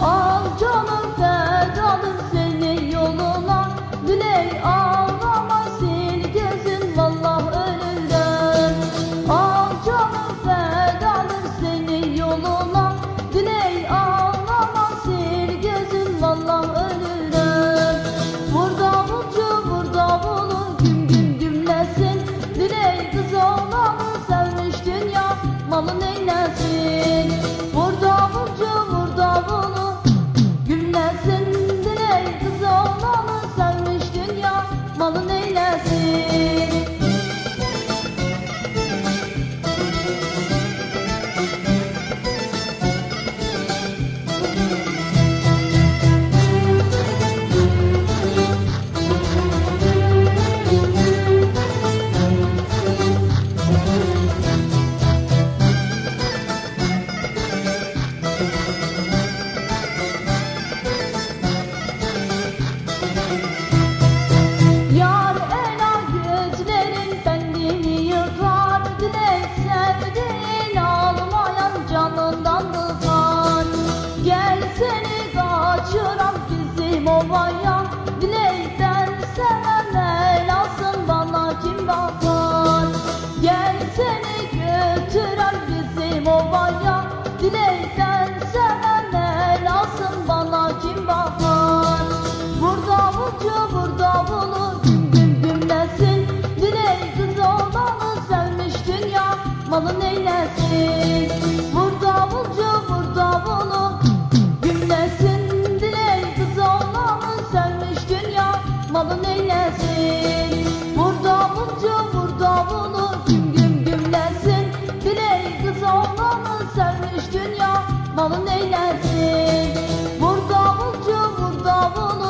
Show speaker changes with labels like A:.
A: Al canım fedadır senin yoluna. Dilek ağlama sil gözün vallah ölürüm Al canım fedadır senin yoluna. Dilek ağlama sil gözün vallah ölürüm Burada bulcu burada bulun güm güm gümlesin. Dilek kız oğlanı sevmiş dünya malın eylesin malın seven elasın bana kim bakar Gel seni götüren bizim ovaya Dilekten seven elasın bana kim bakar Burada bulcu burada bulur güm güm gümlesin Dilek kız olanı sevmiş malın ağacı vur davulu güm güm gümlensin Dileği kız oğlanı sevmiş dünya malın eylesin. Vur davulcu vur davulu